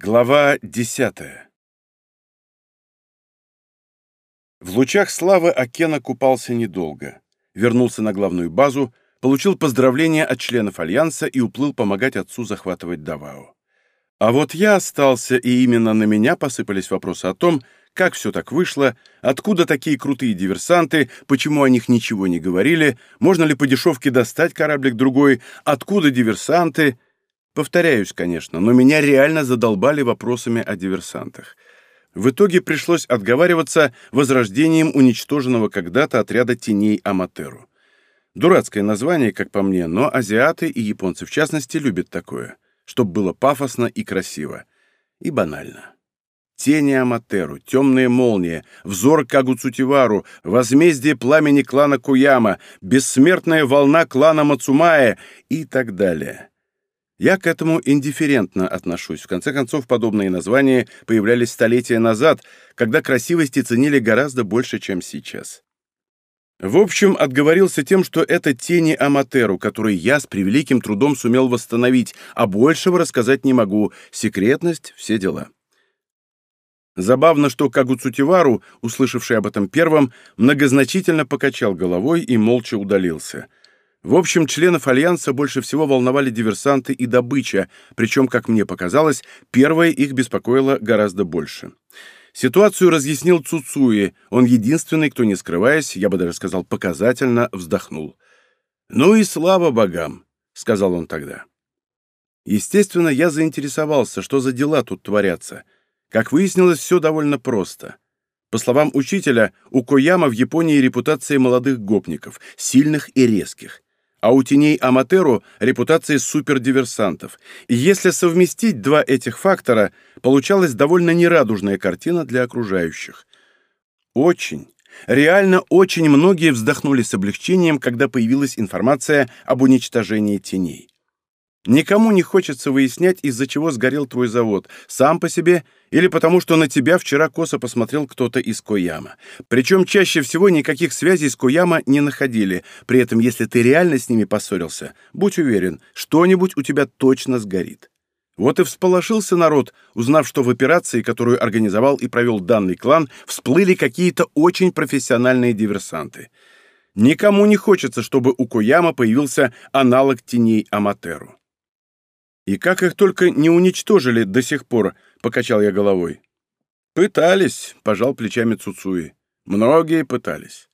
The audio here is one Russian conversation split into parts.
Глава десятая В лучах славы Акена купался недолго. Вернулся на главную базу, получил поздравления от членов Альянса и уплыл помогать отцу захватывать Давао. А вот я остался, и именно на меня посыпались вопросы о том, как все так вышло, откуда такие крутые диверсанты, почему о них ничего не говорили, можно ли по дешевке достать кораблик другой, откуда диверсанты — Повторяюсь, конечно, но меня реально задолбали вопросами о диверсантах. В итоге пришлось отговариваться возрождением уничтоженного когда-то отряда теней Аматеру. Дурацкое название, как по мне, но азиаты и японцы в частности любят такое, чтобы было пафосно и красиво. И банально. Тени Аматеру, темная молния, взор Кагуцутивару, возмездие пламени клана Куяма, бессмертная волна клана Мацумая и так далее. Я к этому индифферентно отношусь. В конце концов, подобные названия появлялись столетия назад, когда красивости ценили гораздо больше, чем сейчас. В общем, отговорился тем, что это тени Аматеру, которые я с превеликим трудом сумел восстановить, а большего рассказать не могу. Секретность — все дела. Забавно, что Кагуцутивару, услышавший об этом первым, многозначительно покачал головой и молча удалился — в общем, членов Альянса больше всего волновали диверсанты и добыча, причем, как мне показалось, первое их беспокоило гораздо больше. Ситуацию разъяснил Цуцуи, он единственный, кто, не скрываясь, я бы даже сказал, показательно вздохнул. «Ну и слава богам!» — сказал он тогда. Естественно, я заинтересовался, что за дела тут творятся. Как выяснилось, все довольно просто. По словам учителя, у Кояма в Японии репутация молодых гопников, сильных и резких а у теней Аматеру репутация супердиверсантов. И если совместить два этих фактора, получалась довольно нерадужная картина для окружающих. Очень, реально очень многие вздохнули с облегчением, когда появилась информация об уничтожении теней. Никому не хочется выяснять, из-за чего сгорел твой завод, сам по себе или потому, что на тебя вчера косо посмотрел кто-то из Кояма. Причем чаще всего никаких связей с Кояма не находили. При этом, если ты реально с ними поссорился, будь уверен, что-нибудь у тебя точно сгорит. Вот и всполошился народ, узнав, что в операции, которую организовал и провел данный клан, всплыли какие-то очень профессиональные диверсанты. Никому не хочется, чтобы у Кояма появился аналог теней Аматеру. И как их только не уничтожили до сих пор, покачал я головой. Пытались, пожал плечами Цуцуи. Многие пытались.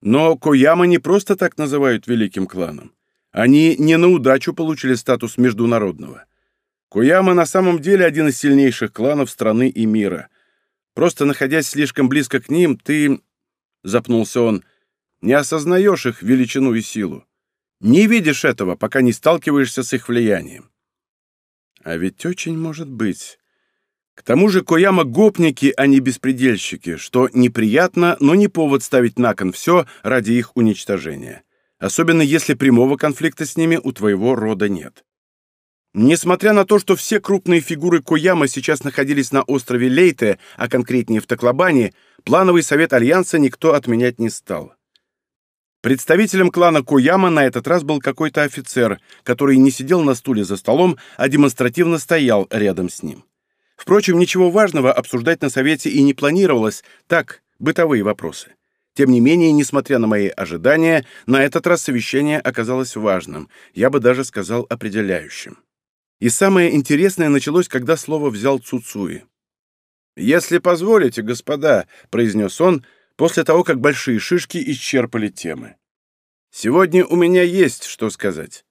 Но Кояма не просто так называют великим кланом. Они не на удачу получили статус международного. Кояма на самом деле один из сильнейших кланов страны и мира. Просто находясь слишком близко к ним, ты, запнулся он, не осознаешь их величину и силу. Не видишь этого, пока не сталкиваешься с их влиянием. А ведь очень может быть. К тому же Кояма гопники, а не беспредельщики, что неприятно, но не повод ставить на кон все ради их уничтожения. Особенно если прямого конфликта с ними у твоего рода нет. Несмотря на то, что все крупные фигуры Кояма сейчас находились на острове Лейте, а конкретнее в Таклобане, плановый совет Альянса никто отменять не стал. Представителем клана Кояма на этот раз был какой-то офицер, который не сидел на стуле за столом, а демонстративно стоял рядом с ним. Впрочем, ничего важного обсуждать на совете и не планировалось, так, бытовые вопросы. Тем не менее, несмотря на мои ожидания, на этот раз совещание оказалось важным, я бы даже сказал определяющим. И самое интересное началось, когда слово взял Цуцуи. «Если позволите, господа», — произнес он, — после того, как большие шишки исчерпали темы. «Сегодня у меня есть что сказать».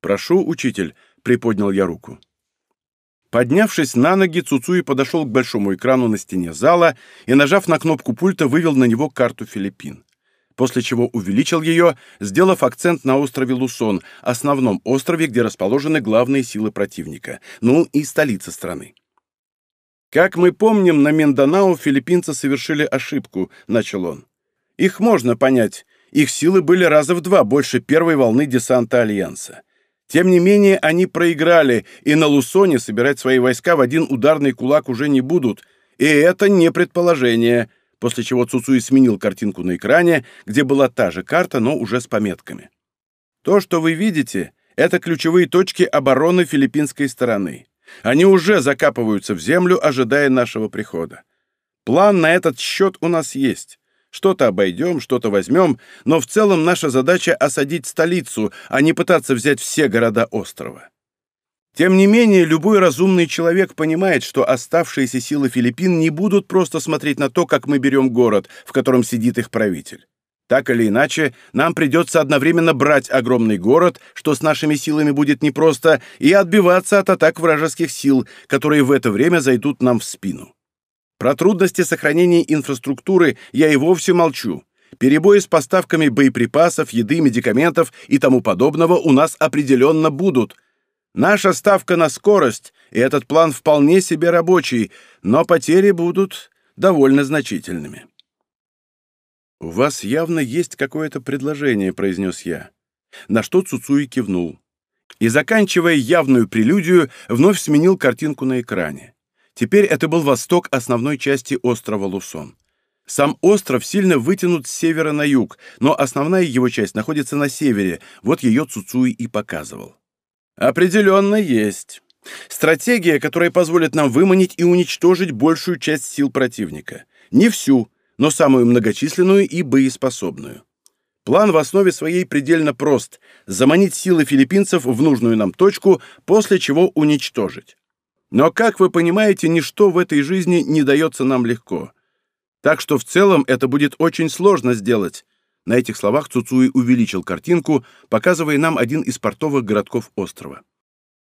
«Прошу, учитель», — приподнял я руку. Поднявшись на ноги, Цуцуи подошел к большому экрану на стене зала и, нажав на кнопку пульта, вывел на него карту Филиппин, после чего увеличил ее, сделав акцент на острове Лусон, основном острове, где расположены главные силы противника, ну и столица страны. «Как мы помним, на Минданау филиппинцы совершили ошибку», — начал он. «Их можно понять. Их силы были раза в два больше первой волны десанта Альянса. Тем не менее, они проиграли, и на Лусоне собирать свои войска в один ударный кулак уже не будут. И это не предположение», после чего Цуцуи сменил картинку на экране, где была та же карта, но уже с пометками. «То, что вы видите, это ключевые точки обороны филиппинской стороны. Они уже закапываются в землю, ожидая нашего прихода. План на этот счет у нас есть. Что-то обойдем, что-то возьмем, но в целом наша задача — осадить столицу, а не пытаться взять все города острова. Тем не менее, любой разумный человек понимает, что оставшиеся силы Филиппин не будут просто смотреть на то, как мы берем город, в котором сидит их правитель. Так или иначе, нам придется одновременно брать огромный город, что с нашими силами будет непросто, и отбиваться от атак вражеских сил, которые в это время зайдут нам в спину. Про трудности сохранения инфраструктуры я и вовсе молчу. Перебои с поставками боеприпасов, еды, медикаментов и тому подобного у нас определенно будут. Наша ставка на скорость, и этот план вполне себе рабочий, но потери будут довольно значительными. «У вас явно есть какое-то предложение», — произнес я. На что Цуцуи кивнул. И, заканчивая явную прелюдию, вновь сменил картинку на экране. Теперь это был восток основной части острова Лусон. Сам остров сильно вытянут с севера на юг, но основная его часть находится на севере, вот ее Цуцуи и показывал. «Определенно есть. Стратегия, которая позволит нам выманить и уничтожить большую часть сил противника. Не всю, но самую многочисленную и боеспособную. План в основе своей предельно прост – заманить силы филиппинцев в нужную нам точку, после чего уничтожить. Но, как вы понимаете, ничто в этой жизни не дается нам легко. Так что в целом это будет очень сложно сделать. На этих словах Цуцуи увеличил картинку, показывая нам один из портовых городков острова.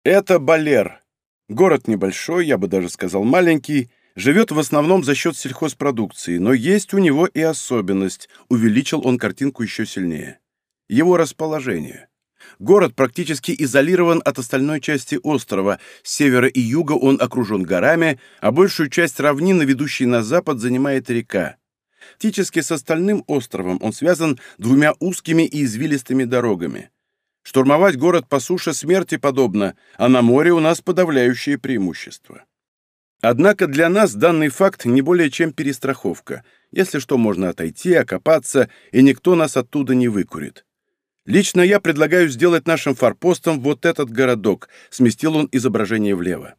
Это Балер. Город небольшой, я бы даже сказал маленький, живет в основном за счет сельхозпродукции, но есть у него и особенность, увеличил он картинку еще сильнее. Его расположение. Город практически изолирован от остальной части острова. С севера и юга он окружен горами, а большую часть равнины, ведущей на запад, занимает река. Фактически с остальным островом он связан двумя узкими и извилистыми дорогами. Штурмовать город по суше смерти подобно, а на море у нас подавляющее преимущество. Однако для нас данный факт не более чем перестраховка. Если что, можно отойти, окопаться, и никто нас оттуда не выкурит. Лично я предлагаю сделать нашим форпостом вот этот городок, сместил он изображение влево.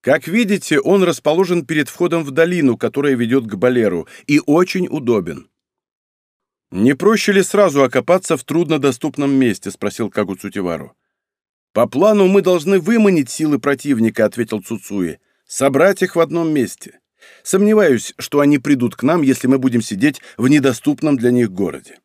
Как видите, он расположен перед входом в долину, которая ведет к Балеру, и очень удобен. «Не проще ли сразу окопаться в труднодоступном месте?» — спросил Кагу Цутивару. «По плану мы должны выманить силы противника», — ответил Цуцуи, — «собрать их в одном месте. Сомневаюсь, что они придут к нам, если мы будем сидеть в недоступном для них городе.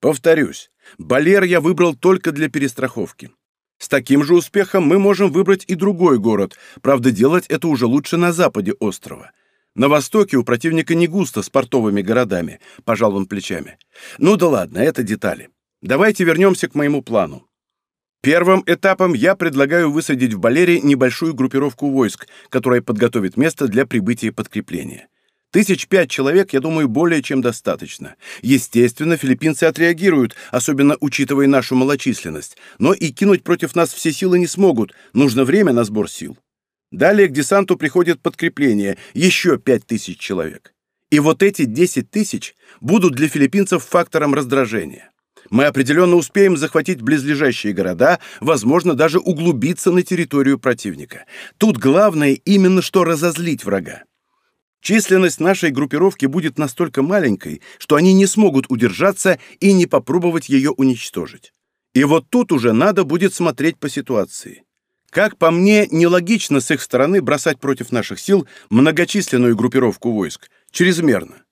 Повторюсь, Балер я выбрал только для перестраховки. С таким же успехом мы можем выбрать и другой город, правда, делать это уже лучше на западе острова. На востоке у противника не густо с портовыми городами, пожал он плечами. Ну да ладно, это детали. Давайте вернемся к моему плану. Первым этапом я предлагаю высадить в Балере небольшую группировку войск, которая подготовит место для прибытия подкрепления. Тысяч пять человек, я думаю, более чем достаточно. Естественно, филиппинцы отреагируют, особенно учитывая нашу малочисленность. Но и кинуть против нас все силы не смогут. Нужно время на сбор сил. Далее к десанту приходит подкрепление, еще пять тысяч человек. И вот эти десять тысяч будут для филиппинцев фактором раздражения. Мы определенно успеем захватить близлежащие города, возможно, даже углубиться на территорию противника. Тут главное именно что разозлить врага. Численность нашей группировки будет настолько маленькой, что они не смогут удержаться и не попробовать ее уничтожить. И вот тут уже надо будет смотреть по ситуации. Как по мне, нелогично с их стороны бросать против наших сил многочисленную группировку войск, чрезмерно.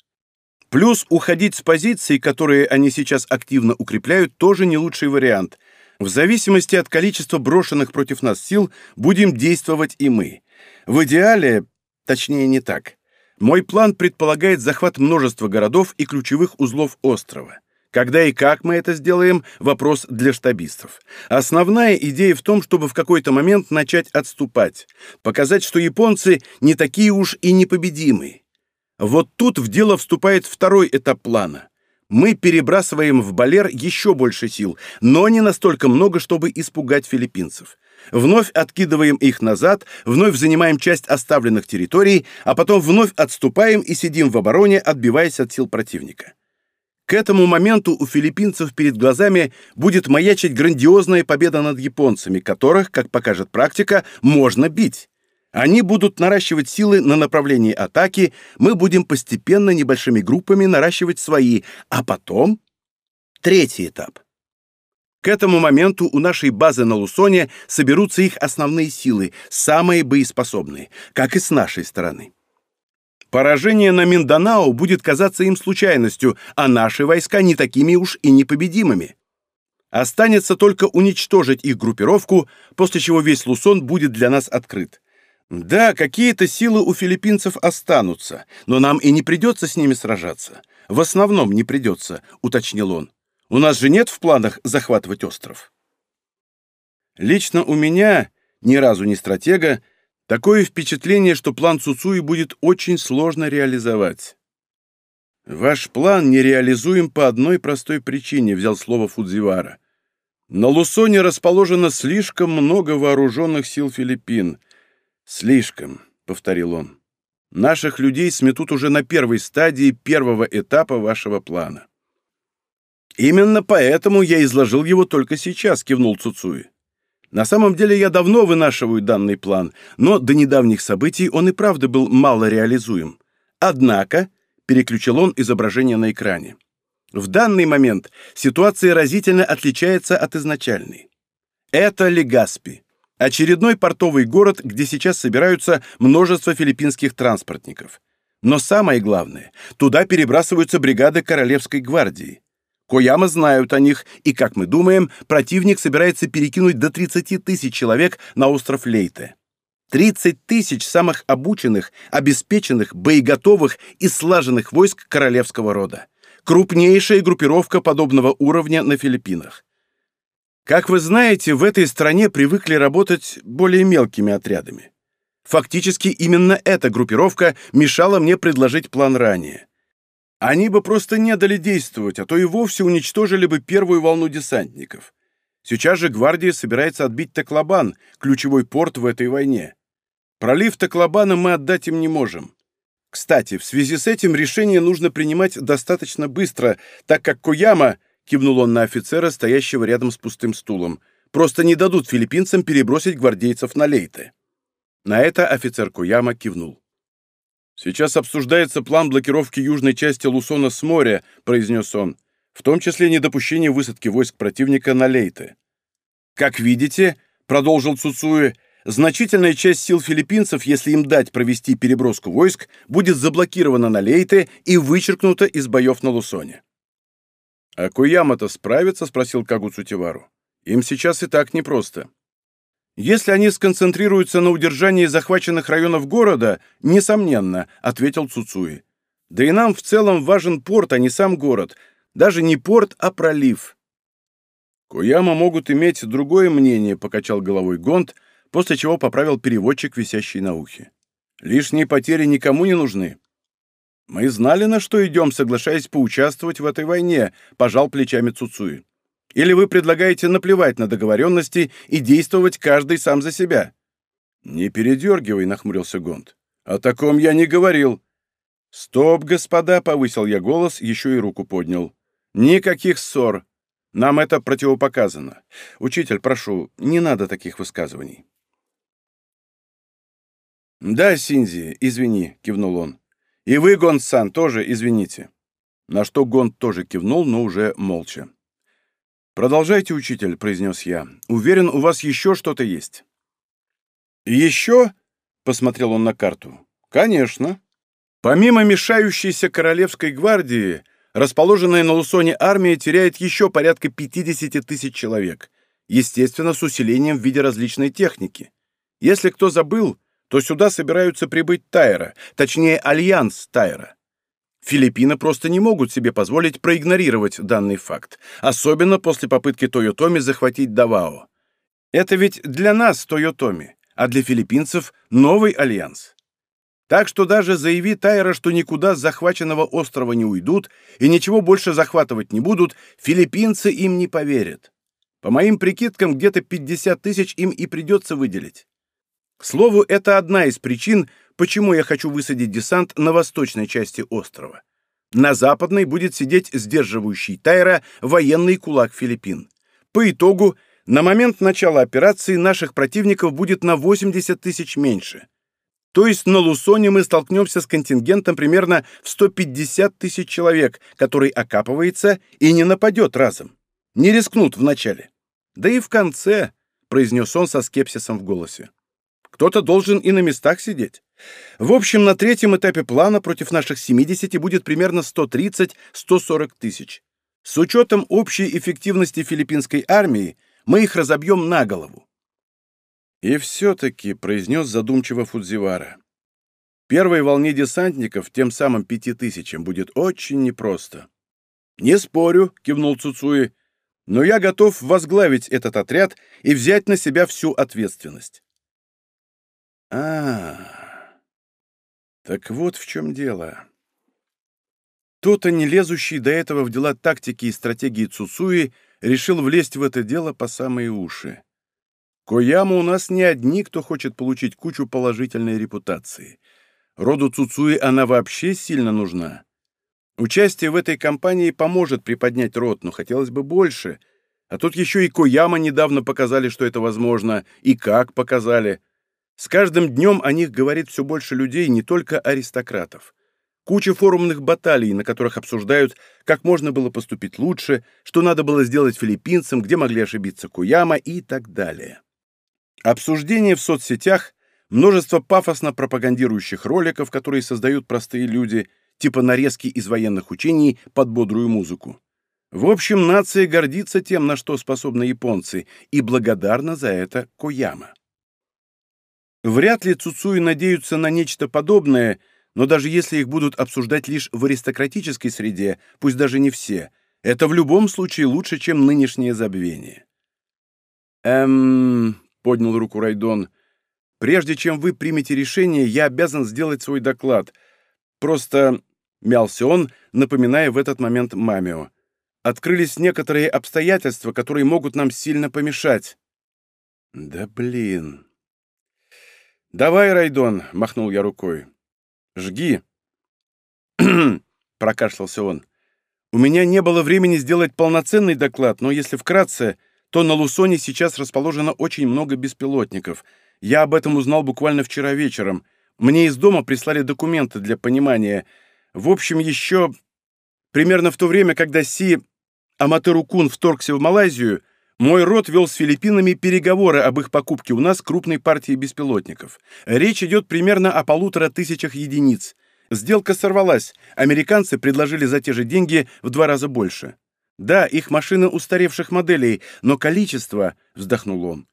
Плюс уходить с позиций, которые они сейчас активно укрепляют, тоже не лучший вариант. В зависимости от количества брошенных против нас сил будем действовать и мы. В идеале, точнее не так, мой план предполагает захват множества городов и ключевых узлов острова. Когда и как мы это сделаем – вопрос для штабистов. Основная идея в том, чтобы в какой-то момент начать отступать, показать, что японцы не такие уж и непобедимые. Вот тут в дело вступает второй этап плана. Мы перебрасываем в Балер еще больше сил, но не настолько много, чтобы испугать филиппинцев. Вновь откидываем их назад, вновь занимаем часть оставленных территорий, а потом вновь отступаем и сидим в обороне, отбиваясь от сил противника. К этому моменту у филиппинцев перед глазами будет маячить грандиозная победа над японцами, которых, как покажет практика, можно бить. Они будут наращивать силы на направлении атаки, мы будем постепенно небольшими группами наращивать свои, а потом... Третий этап. К этому моменту у нашей базы на Лусоне соберутся их основные силы, самые боеспособные, как и с нашей стороны. Поражение на Минданао будет казаться им случайностью, а наши войска не такими уж и непобедимыми. Останется только уничтожить их группировку, после чего весь Лусон будет для нас открыт. Да, какие-то силы у филиппинцев останутся, но нам и не придется с ними сражаться. В основном не придется, уточнил он. У нас же нет в планах захватывать остров. Лично у меня, ни разу не стратега, Такое впечатление, что план Цуцуи будет очень сложно реализовать. «Ваш план нереализуем по одной простой причине», — взял слово Фудзивара. «На Лусоне расположено слишком много вооруженных сил Филиппин. Слишком», — повторил он. «Наших людей сметут уже на первой стадии первого этапа вашего плана». «Именно поэтому я изложил его только сейчас», — кивнул Цуцуи. На самом деле я давно вынашиваю данный план, но до недавних событий он и правда был мало реализуем. Однако, переключил он изображение на экране, в данный момент ситуация разительно отличается от изначальной. Это Легаспи, очередной портовый город, где сейчас собираются множество филиппинских транспортников. Но самое главное, туда перебрасываются бригады Королевской гвардии. Кояма знают о них, и, как мы думаем, противник собирается перекинуть до 30 тысяч человек на остров Лейте. 30 тысяч самых обученных, обеспеченных, боеготовых и слаженных войск королевского рода. Крупнейшая группировка подобного уровня на Филиппинах. Как вы знаете, в этой стране привыкли работать более мелкими отрядами. Фактически именно эта группировка мешала мне предложить план ранее. Они бы просто не дали действовать, а то и вовсе уничтожили бы первую волну десантников. Сейчас же гвардия собирается отбить Таклобан, ключевой порт в этой войне. Пролив Таклобана мы отдать им не можем. Кстати, в связи с этим решение нужно принимать достаточно быстро, так как Кояма, кивнул он на офицера, стоящего рядом с пустым стулом, просто не дадут филиппинцам перебросить гвардейцев на Лейте. На это офицер Кояма кивнул. «Сейчас обсуждается план блокировки южной части Лусона с моря», — произнес он, «в том числе недопущение высадки войск противника на Лейте». «Как видите», — продолжил Цуцуэ, «значительная часть сил филиппинцев, если им дать провести переброску войск, будет заблокирована на Лейте и вычеркнута из боев на Лусоне». «А Куяма-то справится?» — спросил Кагу Цутивару. «Им сейчас и так непросто». «Если они сконцентрируются на удержании захваченных районов города, несомненно», — ответил Цуцуи. «Да и нам в целом важен порт, а не сам город. Даже не порт, а пролив». «Куяма могут иметь другое мнение», — покачал головой Гонд, после чего поправил переводчик, висящий на ухе. «Лишние потери никому не нужны». «Мы знали, на что идем, соглашаясь поучаствовать в этой войне», — пожал плечами Цуцуи. Или вы предлагаете наплевать на договоренности и действовать каждый сам за себя?» «Не передергивай», — нахмурился Гонд. «О таком я не говорил». «Стоп, господа!» — повысил я голос, еще и руку поднял. «Никаких ссор. Нам это противопоказано. Учитель, прошу, не надо таких высказываний». «Да, Синзи, извини», — кивнул он. «И вы, Гонд-сан, тоже извините». На что Гонд тоже кивнул, но уже молча. «Продолжайте, учитель», — произнес я. «Уверен, у вас еще что-то есть». «Еще?» — посмотрел он на карту. «Конечно. Помимо мешающейся Королевской гвардии, расположенная на Лусоне армия теряет еще порядка 50 тысяч человек, естественно, с усилением в виде различной техники. Если кто забыл, то сюда собираются прибыть Тайра, точнее, Альянс Тайра. Филиппины просто не могут себе позволить проигнорировать данный факт, особенно после попытки Тойотоми захватить Давао. Это ведь для нас Тойотоми, а для филиппинцев новый альянс. Так что даже заяви Тайра, что никуда с захваченного острова не уйдут и ничего больше захватывать не будут, филиппинцы им не поверят. По моим прикидкам, где-то 50 тысяч им и придется выделить. К слову, это одна из причин, почему я хочу высадить десант на восточной части острова. На западной будет сидеть сдерживающий Тайра военный кулак Филиппин. По итогу, на момент начала операции наших противников будет на 80 тысяч меньше. То есть на Лусоне мы столкнемся с контингентом примерно в 150 тысяч человек, который окапывается и не нападет разом. Не рискнут вначале. Да и в конце, — произнес он со скепсисом в голосе. Кто-то должен и на местах сидеть. В общем, на третьем этапе плана против наших 70 будет примерно 130-140 тысяч. С учетом общей эффективности филиппинской армии мы их разобьем на голову. И все-таки, — произнес задумчиво Фудзивара, — первой волне десантников, тем самым пяти тысячам, будет очень непросто. «Не спорю», — кивнул Цуцуи, — «но я готов возглавить этот отряд и взять на себя всю ответственность». А, Так вот в чем дело. Кто-то, не лезущий до этого в дела тактики и стратегии Цуцуи, решил влезть в это дело по самые уши. Кояма у нас не одни, кто хочет получить кучу положительной репутации. Роду Цуцуи она вообще сильно нужна. Участие в этой кампании поможет приподнять род, но хотелось бы больше. А тут еще и Кояма недавно показали, что это возможно, и как показали. С каждым днем о них говорит все больше людей, не только аристократов. Куча форумных баталий, на которых обсуждают, как можно было поступить лучше, что надо было сделать филиппинцам, где могли ошибиться Куяма и так далее. Обсуждение в соцсетях, множество пафосно пропагандирующих роликов, которые создают простые люди, типа нарезки из военных учений под бодрую музыку. В общем, нация гордится тем, на что способны японцы, и благодарна за это Кояма. Вряд ли Цуцуи надеются на нечто подобное, но даже если их будут обсуждать лишь в аристократической среде, пусть даже не все, это в любом случае лучше, чем нынешнее забвение. Эм, поднял руку Райдон. «Прежде чем вы примете решение, я обязан сделать свой доклад. Просто...» — мялся он, напоминая в этот момент Мамио. «Открылись некоторые обстоятельства, которые могут нам сильно помешать». «Да блин...» «Давай, Райдон», — махнул я рукой. «Жги». прокашлялся он. «У меня не было времени сделать полноценный доклад, но если вкратце, то на Лусоне сейчас расположено очень много беспилотников. Я об этом узнал буквально вчера вечером. Мне из дома прислали документы для понимания. В общем, еще примерно в то время, когда Си Аматеру-кун вторгся в Малайзию, мой род вел с Филиппинами переговоры об их покупке у нас крупной партии беспилотников. Речь идет примерно о полутора тысячах единиц. Сделка сорвалась. Американцы предложили за те же деньги в два раза больше. Да, их машины устаревших моделей, но количество, вздохнул он.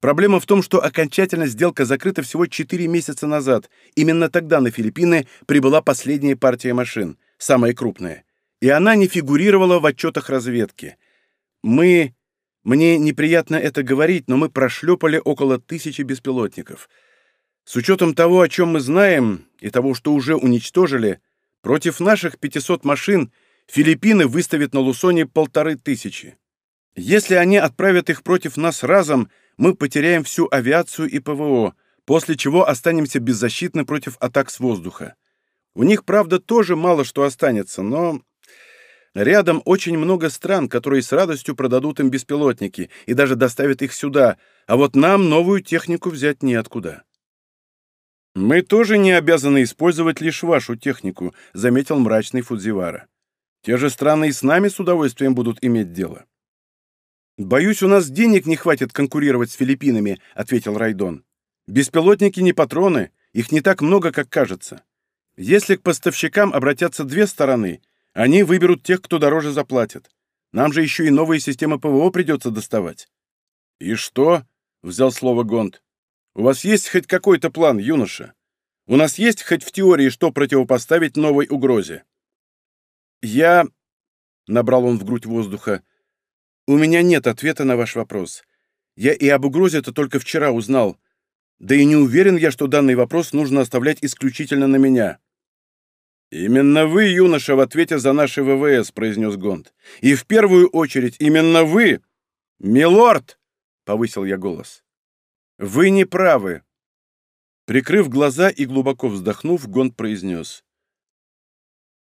Проблема в том, что окончательно сделка закрыта всего 4 месяца назад. Именно тогда на Филиппины прибыла последняя партия машин, самая крупная. И она не фигурировала в отчетах разведки. Мы... Мне неприятно это говорить, но мы прошлепали около тысячи беспилотников. С учетом того, о чем мы знаем, и того, что уже уничтожили, против наших 500 машин — Филиппины выставят на Лусоне полторы тысячи. Если они отправят их против нас разом, мы потеряем всю авиацию и ПВО, после чего останемся беззащитны против атак с воздуха. У них, правда, тоже мало что останется, но рядом очень много стран, которые с радостью продадут им беспилотники и даже доставят их сюда, а вот нам новую технику взять неоткуда. «Мы тоже не обязаны использовать лишь вашу технику», — заметил мрачный Фудзивара. Те же страны и с нами с удовольствием будут иметь дело. «Боюсь, у нас денег не хватит конкурировать с Филиппинами», — ответил Райдон. «Беспилотники не патроны, их не так много, как кажется. Если к поставщикам обратятся две стороны, они выберут тех, кто дороже заплатит. Нам же еще и новые системы ПВО придется доставать». «И что?» — взял слово Гонд. «У вас есть хоть какой-то план, юноша? У нас есть хоть в теории, что противопоставить новой угрозе?» «Я...» — набрал он в грудь воздуха. «У меня нет ответа на ваш вопрос. Я и об угрозе-то только вчера узнал. Да и не уверен я, что данный вопрос нужно оставлять исключительно на меня». «Именно вы, юноша, в ответе за наши ВВС», — произнес Гонд. «И в первую очередь именно вы!» «Милорд!» — повысил я голос. «Вы не правы!» Прикрыв глаза и глубоко вздохнув, Гонд произнес.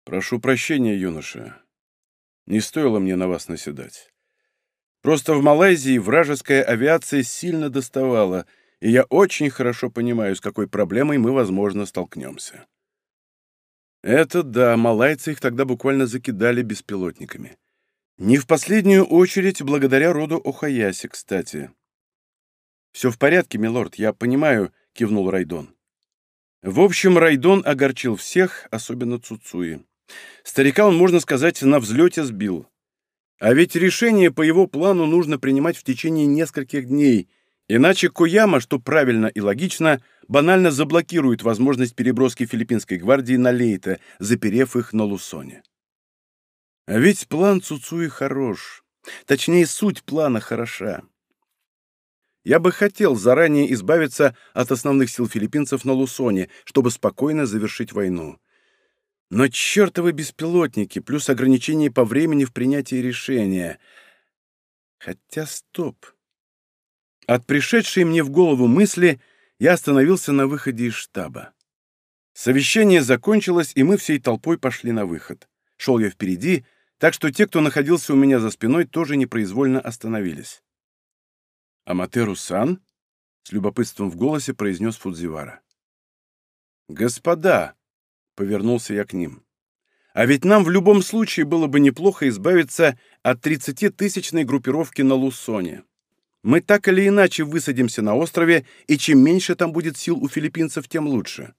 «Прошу прощения, юноша. Не стоило мне на вас наседать. Просто в Малайзии вражеская авиация сильно доставала, и я очень хорошо понимаю, с какой проблемой мы, возможно, столкнемся». Это да, малайцы их тогда буквально закидали беспилотниками. Не в последнюю очередь благодаря роду Охаяси, кстати. «Все в порядке, милорд, я понимаю», — кивнул Райдон. В общем, Райдон огорчил всех, особенно Цуцуи. Старика он, можно сказать, на взлете сбил. А ведь решение по его плану нужно принимать в течение нескольких дней, иначе Кояма, что правильно и логично, банально заблокирует возможность переброски филиппинской гвардии на Лейта, заперев их на Лусоне. А ведь план Цуцуи хорош. Точнее, суть плана хороша. Я бы хотел заранее избавиться от основных сил филиппинцев на Лусоне, чтобы спокойно завершить войну. Но чертовы беспилотники, плюс ограничения по времени в принятии решения. Хотя стоп. От пришедшей мне в голову мысли я остановился на выходе из штаба. Совещание закончилось, и мы всей толпой пошли на выход. Шел я впереди, так что те, кто находился у меня за спиной, тоже непроизвольно остановились. «Аматеру-сан?» — с любопытством в голосе произнес Фудзивара. «Господа!» — повернулся я к ним. «А ведь нам в любом случае было бы неплохо избавиться от тридцатитысячной группировки на Лусоне. Мы так или иначе высадимся на острове, и чем меньше там будет сил у филиппинцев, тем лучше».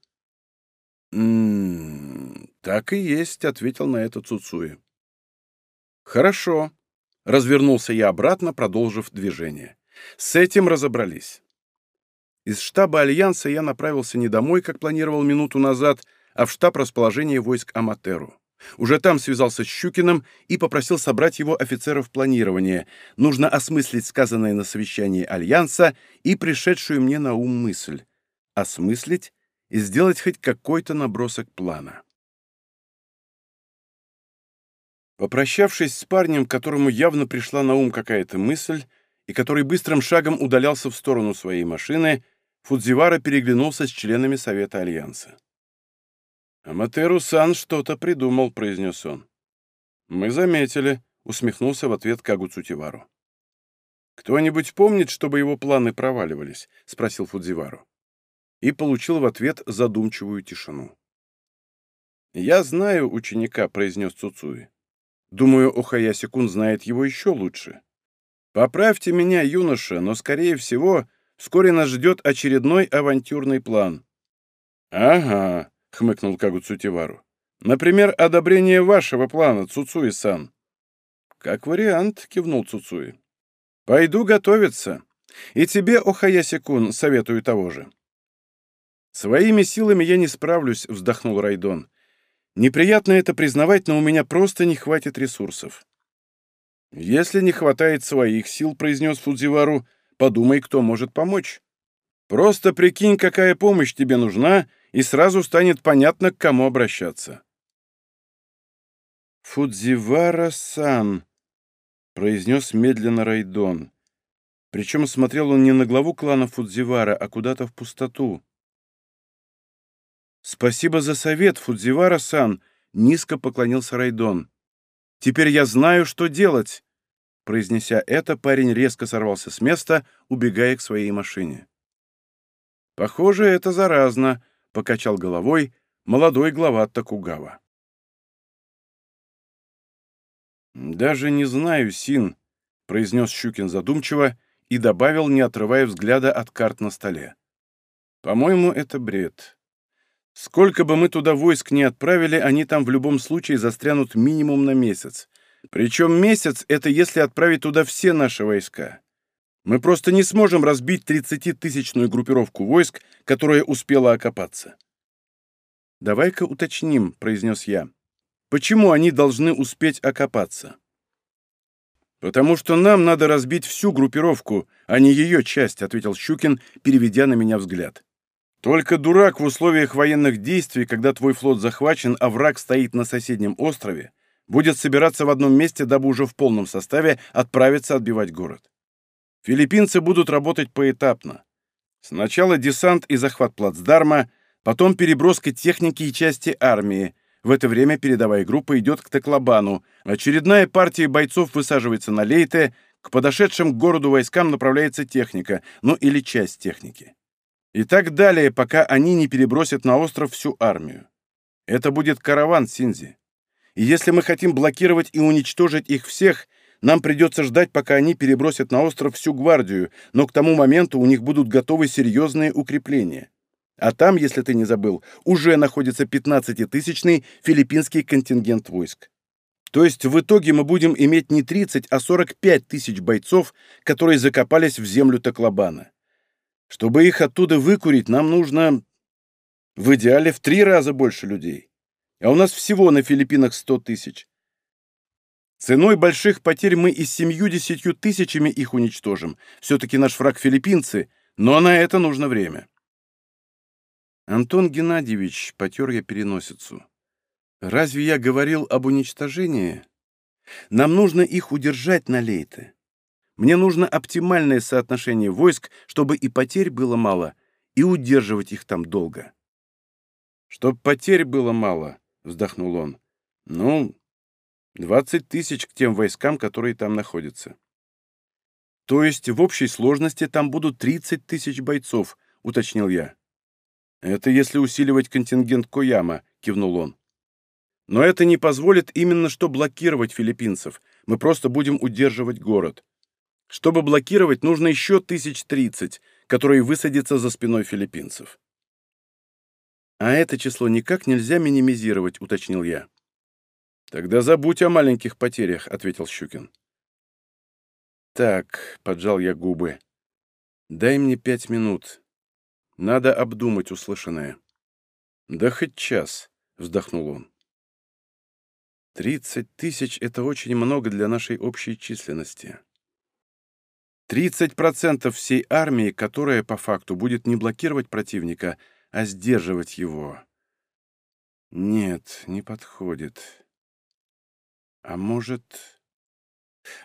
«М-м, так и есть», — ответил на это Цуцуи. «Хорошо», — развернулся я обратно, продолжив движение. «С этим разобрались». Из штаба Альянса я направился не домой, как планировал минуту назад, а в штаб расположения войск Аматеру. Уже там связался с Щукиным и попросил собрать его офицеров планирования. Нужно осмыслить сказанное на совещании Альянса и пришедшую мне на ум мысль. Осмыслить и сделать хоть какой-то набросок плана. Попрощавшись с парнем, которому явно пришла на ум какая-то мысль, и который быстрым шагом удалялся в сторону своей машины, Фудзивара переглянулся с членами Совета Альянса. «Аматеру-сан что-то придумал», — произнес он. «Мы заметили», — усмехнулся в ответ Кагу Цутивару. «Кто-нибудь помнит, чтобы его планы проваливались?» — спросил Фудзивару. И получил в ответ задумчивую тишину. «Я знаю ученика», — произнес Цуцуи. Думаю, Охаяси-кун знает его еще лучше. Поправьте меня, юноша, но, скорее всего, вскоре нас ждет очередной авантюрный план. Ага, хмыкнул Кагу Цутивару. Например, одобрение вашего плана, Цуцуи-сан. Как вариант, кивнул Цуцуи. Пойду готовиться. И тебе, Охаяси-кун, советую того же. Своими силами я не справлюсь, вздохнул Райдон. Неприятно это признавать, но у меня просто не хватит ресурсов. «Если не хватает своих сил», — произнес Фудзивару, — «подумай, кто может помочь. Просто прикинь, какая помощь тебе нужна, и сразу станет понятно, к кому обращаться». «Фудзивара-сан», — произнес медленно Райдон. Причем смотрел он не на главу клана Фудзивара, а куда-то в пустоту. «Спасибо за совет, Фудзивара-сан», — низко поклонился Райдон. «Теперь я знаю, что делать». Произнеся это, парень резко сорвался с места, убегая к своей машине. «Похоже, это заразно», — покачал головой молодой глава Токугава. «Даже не знаю, Син», — произнес Щукин задумчиво и добавил, не отрывая взгляда от карт на столе. «По-моему, это бред. Сколько бы мы туда войск не отправили, они там в любом случае застрянут минимум на месяц. Причем месяц — это если отправить туда все наши войска. Мы просто не сможем разбить 30-тысячную группировку войск, которая успела окопаться. «Давай-ка уточним», — произнес я. «Почему они должны успеть окопаться?» «Потому что нам надо разбить всю группировку, а не ее часть», — ответил Щукин, переведя на меня взгляд. Только дурак в условиях военных действий, когда твой флот захвачен, а враг стоит на соседнем острове, будет собираться в одном месте, дабы уже в полном составе отправиться отбивать город. Филиппинцы будут работать поэтапно. Сначала десант и захват плацдарма, потом переброска техники и части армии, В это время передовая группа идет к Таклобану. Очередная партия бойцов высаживается на Лейте, к подошедшим к городу войскам направляется техника, ну или часть техники. И так далее, пока они не перебросят на остров всю армию. Это будет караван Синзи. И если мы хотим блокировать и уничтожить их всех, нам придется ждать, пока они перебросят на остров всю гвардию, но к тому моменту у них будут готовы серьезные укрепления. А там, если ты не забыл, уже находится 15-тысячный филиппинский контингент войск. То есть в итоге мы будем иметь не 30, а 45 тысяч бойцов, которые закопались в землю Таклобана. Чтобы их оттуда выкурить, нам нужно в идеале в три раза больше людей. А у нас всего на Филиппинах 100 тысяч. Ценой больших потерь мы и с семью-десятью тысячами их уничтожим. Все-таки наш враг филиппинцы, но на это нужно время. Антон Геннадьевич, потер я переносицу. Разве я говорил об уничтожении? Нам нужно их удержать на лейте. Мне нужно оптимальное соотношение войск, чтобы и потерь было мало, и удерживать их там долго. Чтоб потерь было мало, вздохнул он. Ну, двадцать тысяч к тем войскам, которые там находятся. То есть в общей сложности там будут тридцать тысяч бойцов, уточнил я. Это если усиливать контингент Кояма, кивнул он. Но это не позволит именно что блокировать филиппинцев. Мы просто будем удерживать город. Чтобы блокировать, нужно еще тысяч тридцать, которые высадятся за спиной филиппинцев. А это число никак нельзя минимизировать, уточнил я. Тогда забудь о маленьких потерях, ответил Щукин. Так, поджал я губы. Дай мне пять минут. Надо обдумать услышанное. Да хоть час, вздохнул он. Тридцать тысяч — это очень много для нашей общей численности. Тридцать процентов всей армии, которая, по факту, будет не блокировать противника, а сдерживать его. Нет, не подходит. А может...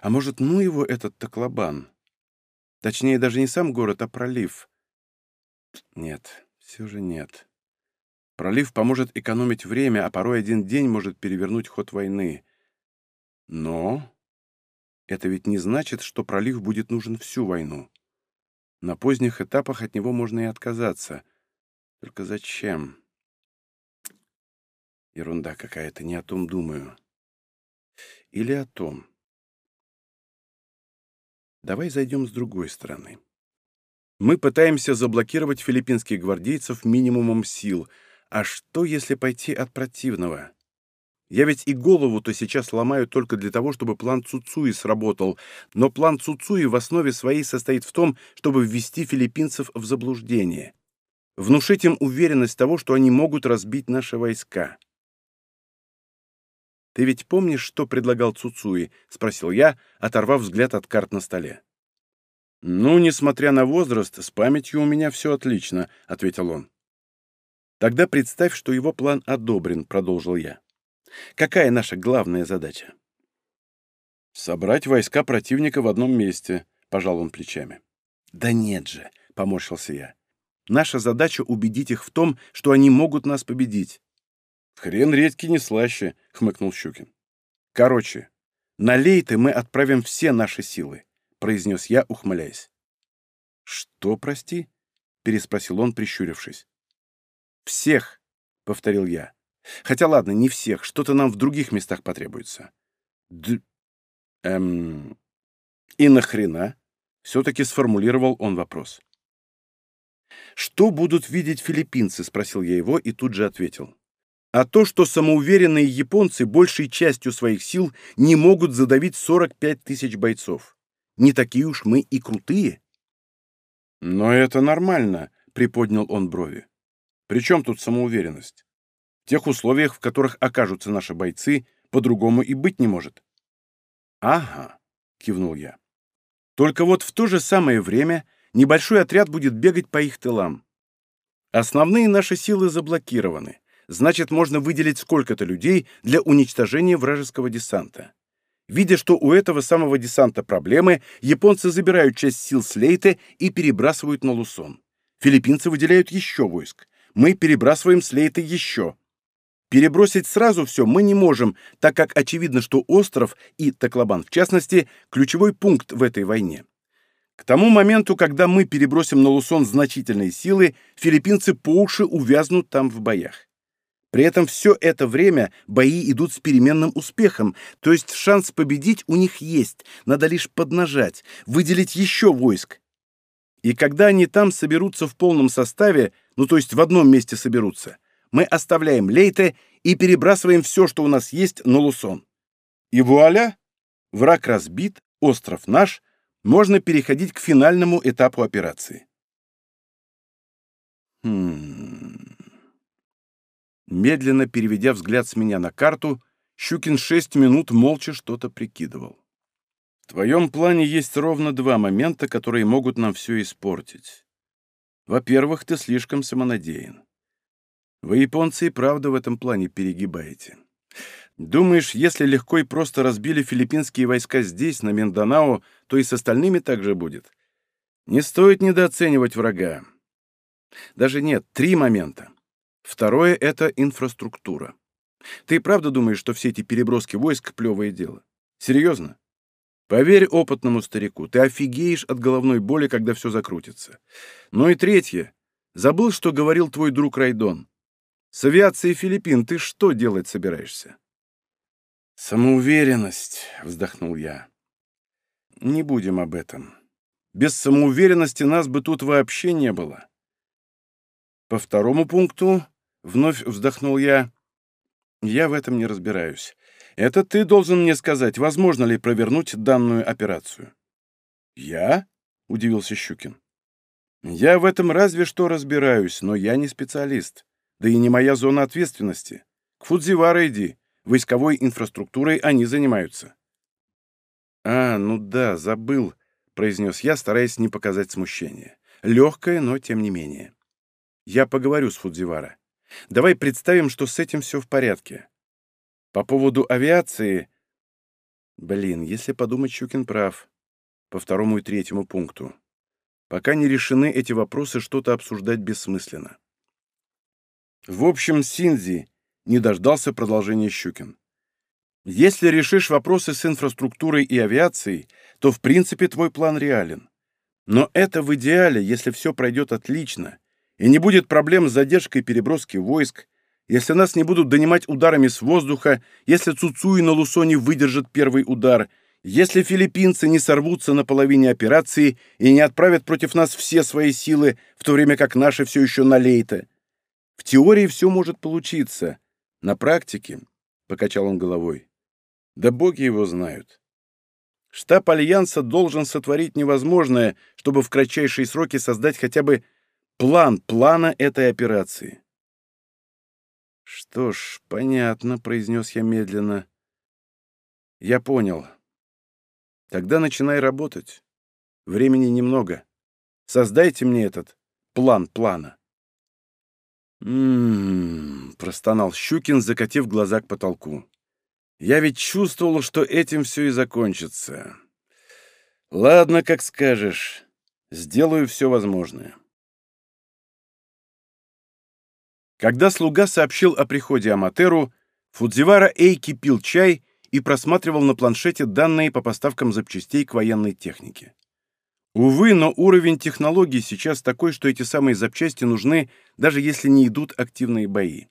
А может, ну его этот Таклобан? Точнее, даже не сам город, а пролив. Нет, все же нет. Пролив поможет экономить время, а порой один день может перевернуть ход войны. Но это ведь не значит, что пролив будет нужен всю войну. На поздних этапах от него можно и отказаться. Только зачем? Ерунда какая-то, не о том думаю. Или о том. Давай зайдем с другой стороны. Мы пытаемся заблокировать филиппинских гвардейцев минимумом сил — а что, если пойти от противного? Я ведь и голову-то сейчас ломаю только для того, чтобы план Цуцуи сработал, но план Цуцуи в основе своей состоит в том, чтобы ввести филиппинцев в заблуждение. Внушить им уверенность того, что они могут разбить наши войска. «Ты ведь помнишь, что предлагал Цуцуи?» — спросил я, оторвав взгляд от карт на столе. «Ну, несмотря на возраст, с памятью у меня все отлично», — ответил он. Тогда представь, что его план одобрен, продолжил я. Какая наша главная задача? Собрать войска противника в одном месте, пожал он плечами. Да нет же, поморщился я. Наша задача убедить их в том, что они могут нас победить. Хрен редьки не слаще, хмыкнул Щукин. Короче, на Лейты мы отправим все наши силы, произнес я, ухмыляясь. Что, прости? переспросил он, прищурившись. «Всех», — повторил я. «Хотя ладно, не всех, что-то нам в других местах потребуется». «Д... эм... И нахрена?» — все-таки сформулировал он вопрос. «Что будут видеть филиппинцы?» — спросил я его и тут же ответил. «А то, что самоуверенные японцы большей частью своих сил не могут задавить 45 тысяч бойцов. Не такие уж мы и крутые». «Но это нормально», — приподнял он брови. При чем тут самоуверенность? В тех условиях, в которых окажутся наши бойцы, по-другому и быть не может. «Ага», — кивнул я. «Только вот в то же самое время небольшой отряд будет бегать по их тылам. Основные наши силы заблокированы, значит, можно выделить сколько-то людей для уничтожения вражеского десанта. Видя, что у этого самого десанта проблемы, японцы забирают часть сил с и перебрасывают на Лусон. Филиппинцы выделяют еще войск мы перебрасываем с еще. Перебросить сразу все мы не можем, так как очевидно, что остров, и Таклобан в частности, ключевой пункт в этой войне. К тому моменту, когда мы перебросим на Лусон значительные силы, филиппинцы по уши увязнут там в боях. При этом все это время бои идут с переменным успехом, то есть шанс победить у них есть, надо лишь поднажать, выделить еще войск. И когда они там соберутся в полном составе, ну то есть в одном месте соберутся, мы оставляем Лейте и перебрасываем все, что у нас есть, на Лусон. И вуаля! Враг разбит, остров наш, можно переходить к финальному этапу операции. Хм... Медленно переведя взгляд с меня на карту, Щукин шесть минут молча что-то прикидывал. В твоем плане есть ровно два момента, которые могут нам все испортить. Во-первых, ты слишком самонадеян. Вы, японцы, и правда в этом плане перегибаете. Думаешь, если легко и просто разбили филиппинские войска здесь, на Минданао, то и с остальными так же будет? Не стоит недооценивать врага. Даже нет, три момента. Второе — это инфраструктура. Ты правда думаешь, что все эти переброски войск — плевое дело? Серьезно? Поверь опытному старику, ты офигеешь от головной боли, когда все закрутится. Ну и третье. Забыл, что говорил твой друг Райдон. С авиацией Филиппин ты что делать собираешься? Самоуверенность, вздохнул я. Не будем об этом. Без самоуверенности нас бы тут вообще не было. По второму пункту, вновь вздохнул я, я в этом не разбираюсь. Это ты должен мне сказать, возможно ли провернуть данную операцию. Я? удивился Щукин. Я в этом разве что разбираюсь, но я не специалист. Да и не моя зона ответственности. К Фудзивара иди. Войсковой инфраструктурой они занимаются. А, ну да, забыл, произнес я, стараясь не показать смущения. Легкое, но тем не менее. Я поговорю с Фудзивара. Давай представим, что с этим все в порядке. По поводу авиации... Блин, если подумать, Щукин прав. По второму и третьему пункту. Пока не решены эти вопросы, что-то обсуждать бессмысленно. В общем, Синзи не дождался продолжения Щукин. Если решишь вопросы с инфраструктурой и авиацией, то в принципе твой план реален. Но это в идеале, если все пройдет отлично, и не будет проблем с задержкой переброски войск, если нас не будут донимать ударами с воздуха, если Цуцуи на Лусоне выдержат первый удар, если филиппинцы не сорвутся на половине операции и не отправят против нас все свои силы, в то время как наши все еще на лейте. В теории все может получиться. На практике, — покачал он головой, — да боги его знают. Штаб Альянса должен сотворить невозможное, чтобы в кратчайшие сроки создать хотя бы план плана этой операции. «Что ж, понятно», — произнес я медленно. «Я понял. Тогда начинай работать. Времени немного. Создайте мне этот план плана». «М-м-м», простонал Щукин, закатив глаза к потолку. «Я ведь чувствовал, что этим все и закончится. Ладно, как скажешь. Сделаю все возможное». Когда слуга сообщил о приходе Аматеру, Фудзивара Эйки пил чай и просматривал на планшете данные по поставкам запчастей к военной технике. Увы, но уровень технологий сейчас такой, что эти самые запчасти нужны, даже если не идут активные бои.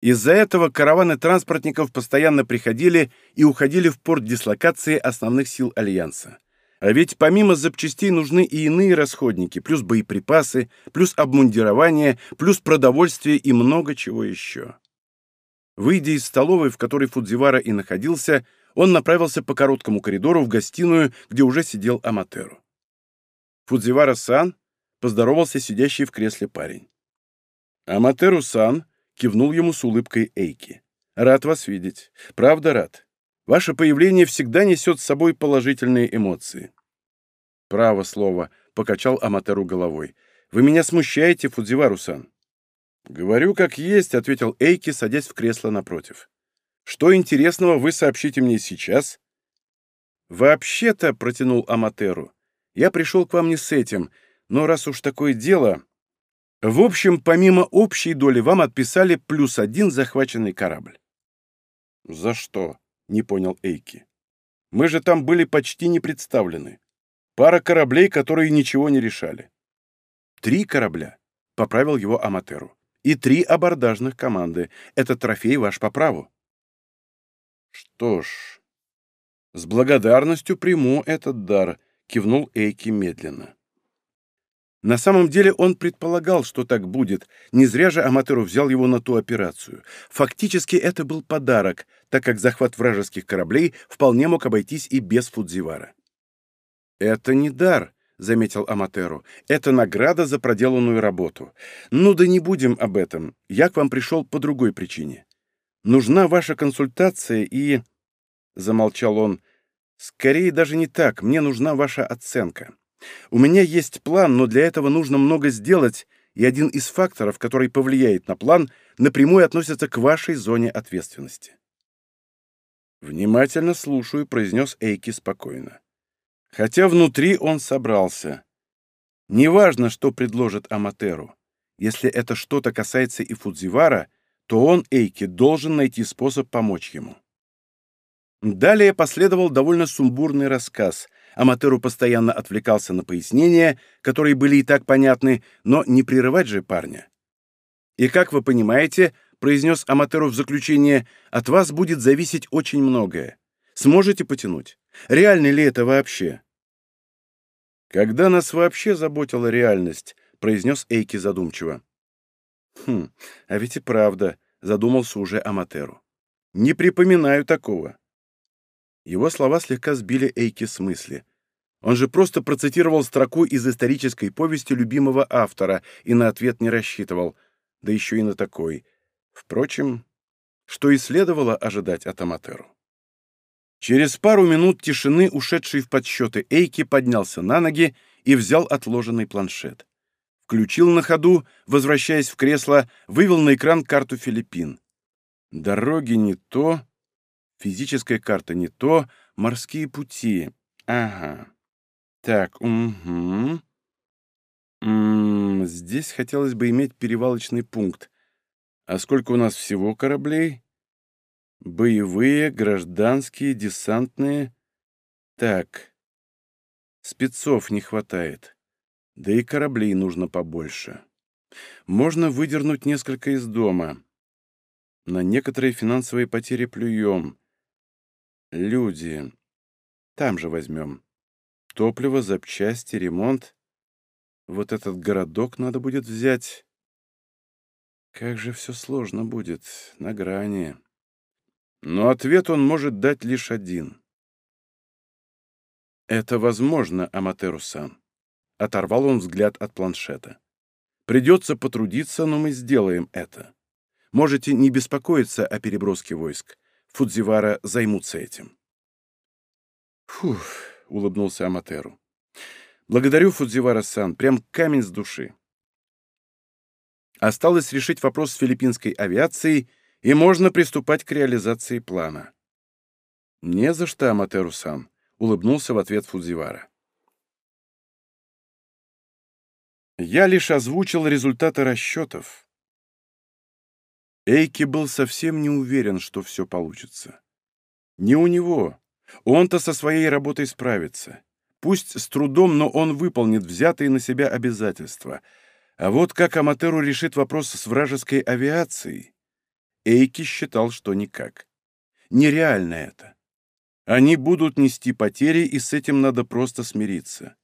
Из-за этого караваны транспортников постоянно приходили и уходили в порт дислокации основных сил Альянса. А ведь помимо запчастей нужны и иные расходники, плюс боеприпасы, плюс обмундирование, плюс продовольствие и много чего еще. Выйдя из столовой, в которой Фудзивара и находился, он направился по короткому коридору в гостиную, где уже сидел Аматеру. Фудзивара-сан поздоровался сидящий в кресле парень. Аматеру-сан кивнул ему с улыбкой Эйки. «Рад вас видеть. Правда рад. Ваше появление всегда несет с собой положительные эмоции». «Право слово», — покачал Аматеру головой. «Вы меня смущаете, Фудзивару-сан». «Говорю, как есть», — ответил Эйки, садясь в кресло напротив. «Что интересного вы сообщите мне сейчас?» «Вообще-то», — протянул Аматеру, я пришел к вам не с этим, но раз уж такое дело... В общем, помимо общей доли вам отписали плюс один захваченный корабль. За что? Не понял Эйки. Мы же там были почти не представлены. Пара кораблей, которые ничего не решали. Три корабля, поправил его Аматеру. И три абордажных команды. Это трофей ваш по праву. Что ж, с благодарностью приму этот дар, кивнул Эйки медленно. На самом деле он предполагал, что так будет. Не зря же Аматеру взял его на ту операцию. Фактически это был подарок, так как захват вражеских кораблей вполне мог обойтись и без Фудзивара. «Это не дар», — заметил Аматеру. «Это награда за проделанную работу. Ну да не будем об этом. Я к вам пришел по другой причине. Нужна ваша консультация и...» Замолчал он. «Скорее даже не так. Мне нужна ваша оценка». У меня есть план, но для этого нужно много сделать, и один из факторов, который повлияет на план, напрямую относится к вашей зоне ответственности. «Внимательно слушаю», — произнес Эйки спокойно. Хотя внутри он собрался. Неважно, что предложит Аматеру. Если это что-то касается и Фудзивара, то он, Эйки, должен найти способ помочь ему. Далее последовал довольно сумбурный рассказ, Аматеру постоянно отвлекался на пояснения, которые были и так понятны, но не прерывать же парня. «И как вы понимаете, — произнес Аматеру в заключение, — от вас будет зависеть очень многое. Сможете потянуть? Реально ли это вообще?» «Когда нас вообще заботила реальность?» — произнес Эйки задумчиво. «Хм, а ведь и правда», — задумался уже Аматеру. «Не припоминаю такого. Его слова слегка сбили Эйки с мысли. Он же просто процитировал строку из исторической повести любимого автора и на ответ не рассчитывал, да еще и на такой. Впрочем, что и следовало ожидать от Аматеру. Через пару минут тишины, ушедший в подсчеты Эйки, поднялся на ноги и взял отложенный планшет. Включил на ходу, возвращаясь в кресло, вывел на экран карту Филиппин. Дороги не то, Физическая карта не то, морские пути. Ага. Так, угу. М -м, здесь хотелось бы иметь перевалочный пункт. А сколько у нас всего кораблей? Боевые, гражданские, десантные. Так. Спецов не хватает. Да и кораблей нужно побольше. Можно выдернуть несколько из дома. На некоторые финансовые потери плюем. Люди. Там же возьмем. Топливо, запчасти, ремонт. Вот этот городок надо будет взять. Как же все сложно будет, на грани. Но ответ он может дать лишь один. «Это возможно, Аматеру-сан», — оторвал он взгляд от планшета. «Придется потрудиться, но мы сделаем это. Можете не беспокоиться о переброске войск. Фудзивара займутся этим. Фух, улыбнулся Аматеру. Благодарю, Фудзивара-сан, прям камень с души. Осталось решить вопрос с филиппинской авиацией, и можно приступать к реализации плана. «Не за что, Аматеру-сан», — улыбнулся в ответ Фудзивара. Я лишь озвучил результаты расчетов. Эйки был совсем не уверен, что все получится. Не у него. Он-то со своей работой справится. Пусть с трудом, но он выполнит взятые на себя обязательства. А вот как Аматеру решит вопрос с вражеской авиацией? Эйки считал, что никак. Нереально это. Они будут нести потери, и с этим надо просто смириться.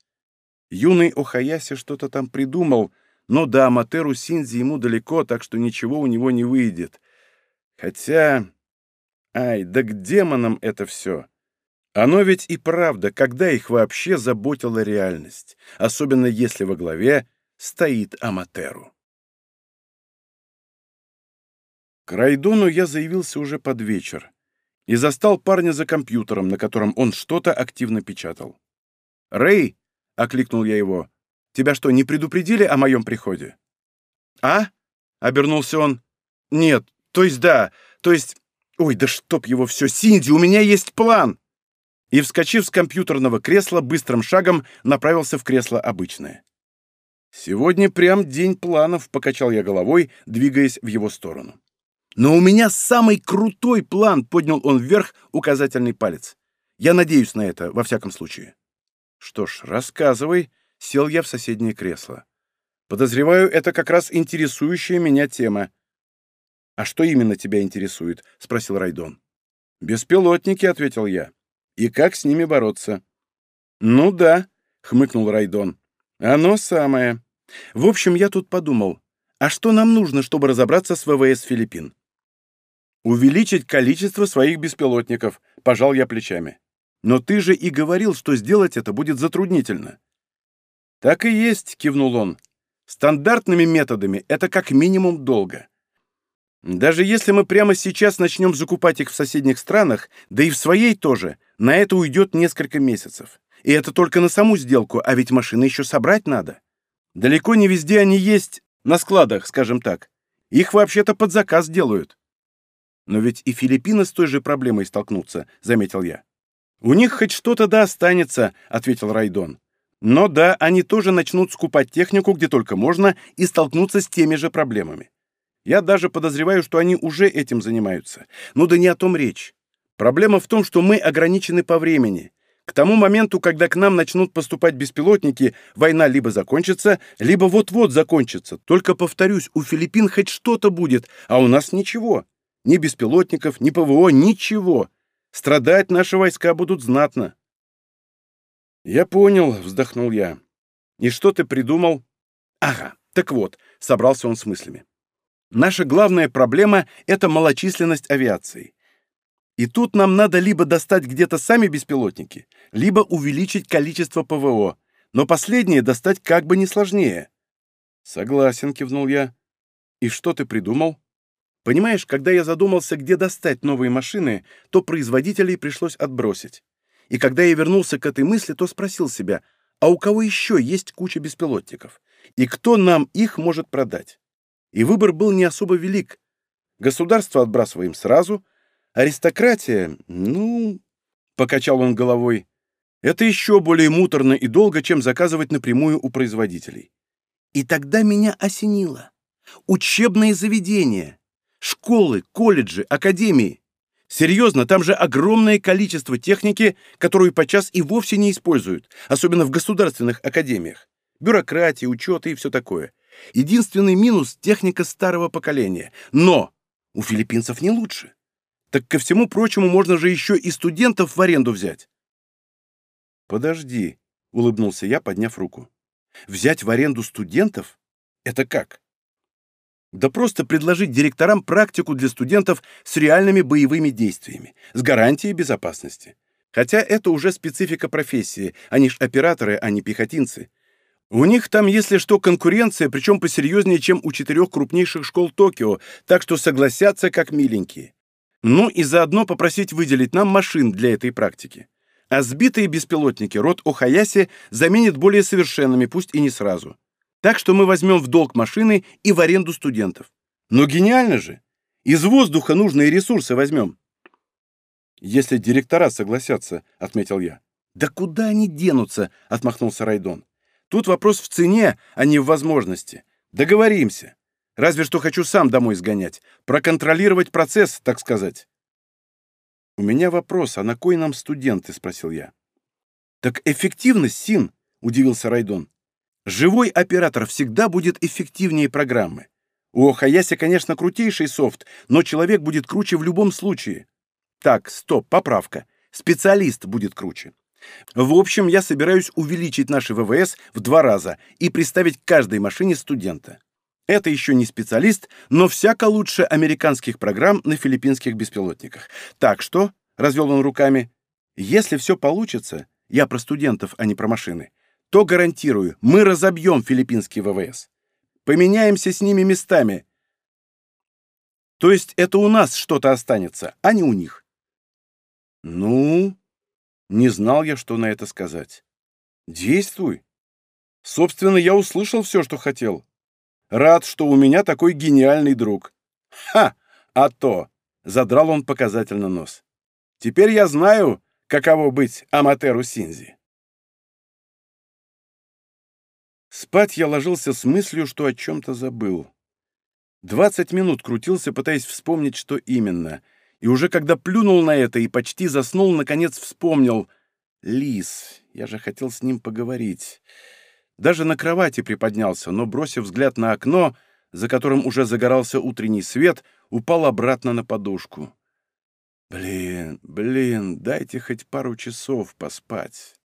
Юный Охаяси что-то там придумал, ну да, Матеру Синзи ему далеко, так что ничего у него не выйдет. Хотя... Ай, да к демонам это все. Оно ведь и правда, когда их вообще заботила реальность, особенно если во главе стоит Аматеру. К Райдону я заявился уже под вечер и застал парня за компьютером, на котором он что-то активно печатал. «Рэй!» — окликнул я его. Тебя что, не предупредили о моем приходе?» «А?» — обернулся он. «Нет, то есть да, то есть... Ой, да чтоб его все, Синди, у меня есть план!» И, вскочив с компьютерного кресла, быстрым шагом направился в кресло обычное. Сегодня прям день планов, покачал я головой, двигаясь в его сторону. Но у меня самый крутой план, поднял он вверх указательный палец. Я надеюсь на это, во всяком случае. Что ж, рассказывай, сел я в соседнее кресло. Подозреваю, это как раз интересующая меня тема. «А что именно тебя интересует?» — спросил Райдон. «Беспилотники», — ответил я. «И как с ними бороться?» «Ну да», — хмыкнул Райдон. «Оно самое. В общем, я тут подумал, а что нам нужно, чтобы разобраться с ВВС Филиппин?» «Увеличить количество своих беспилотников», — пожал я плечами. «Но ты же и говорил, что сделать это будет затруднительно». «Так и есть», — кивнул он. Стандартными методами это как минимум долго. Даже если мы прямо сейчас начнем закупать их в соседних странах, да и в своей тоже, на это уйдет несколько месяцев. И это только на саму сделку, а ведь машины еще собрать надо. Далеко не везде они есть на складах, скажем так. Их вообще-то под заказ делают. Но ведь и Филиппины с той же проблемой столкнутся, заметил я. У них хоть что-то да останется, ответил Райдон. Но да, они тоже начнут скупать технику где только можно и столкнутся с теми же проблемами. Я даже подозреваю, что они уже этим занимаются. Ну да не о том речь. Проблема в том, что мы ограничены по времени. К тому моменту, когда к нам начнут поступать беспилотники, война либо закончится, либо вот-вот закончится. Только, повторюсь, у Филиппин хоть что-то будет, а у нас ничего. Ни беспилотников, ни ПВО, ничего. Страдать наши войска будут знатно. «Я понял», — вздохнул я. «И что ты придумал?» «Ага, так вот», — собрался он с мыслями. «Наша главная проблема — это малочисленность авиации. И тут нам надо либо достать где-то сами беспилотники, либо увеличить количество ПВО, но последнее достать как бы не сложнее». «Согласен», — кивнул я. «И что ты придумал?» «Понимаешь, когда я задумался, где достать новые машины, то производителей пришлось отбросить. И когда я вернулся к этой мысли, то спросил себя, а у кого еще есть куча беспилотников? И кто нам их может продать? И выбор был не особо велик. Государство отбрасываем сразу, аристократия, ну... Покачал он головой. Это еще более муторно и долго, чем заказывать напрямую у производителей. И тогда меня осенило. Учебные заведения, школы, колледжи, академии. Серьезно, там же огромное количество техники, которую подчас и вовсе не используют, особенно в государственных академиях. Бюрократия, учеты и все такое. Единственный минус — техника старого поколения. Но у филиппинцев не лучше. Так ко всему прочему можно же еще и студентов в аренду взять. «Подожди», — улыбнулся я, подняв руку. «Взять в аренду студентов? Это как?» Да просто предложить директорам практику для студентов с реальными боевыми действиями, с гарантией безопасности. Хотя это уже специфика профессии, они ж операторы, а не пехотинцы. У них там, если что, конкуренция, причем посерьезнее, чем у четырех крупнейших школ Токио, так что согласятся как миленькие. Ну и заодно попросить выделить нам машин для этой практики. А сбитые беспилотники род Охаяси заменит более совершенными, пусть и не сразу. Так что мы возьмем в долг машины и в аренду студентов. Но гениально же! Из воздуха нужные ресурсы возьмем. Если директора согласятся, — отметил я. Да куда они денутся, — отмахнулся Райдон. Тут вопрос в цене, а не в возможности. Договоримся. Разве что хочу сам домой сгонять, проконтролировать процесс, так сказать. «У меня вопрос, а на кой нам студенты?» — спросил я. «Так эффективность, Син!» — удивился Райдон. Живой оператор всегда будет эффективнее программы. У Охаяси, конечно, крутейший софт, но человек будет круче в любом случае. Так, стоп, поправка. Специалист будет круче. В общем, я собираюсь увеличить наши ВВС в два раза и приставить к каждой машине студента. Это еще не специалист, но всяко лучше американских программ на филиппинских беспилотниках. Так что, — развел он руками, — если все получится, я про студентов, а не про машины, то гарантирую, мы разобьем филиппинский ВВС. Поменяемся с ними местами. То есть это у нас что-то останется, а не у них. Ну, не знал я, что на это сказать. Действуй. Собственно, я услышал все, что хотел. Рад, что у меня такой гениальный друг. Ха! А то! Задрал он показательно нос. Теперь я знаю, каково быть Аматеру Синзи. Спать я ложился с мыслью, что о чем-то забыл. Двадцать минут крутился, пытаясь вспомнить, что именно. И уже когда плюнул на это и почти заснул, наконец вспомнил. Лис, я же хотел с ним поговорить. Даже на кровати приподнялся, но, бросив взгляд на окно, за которым уже загорался утренний свет, упал обратно на подушку. Блин, блин, дайте хоть пару часов поспать.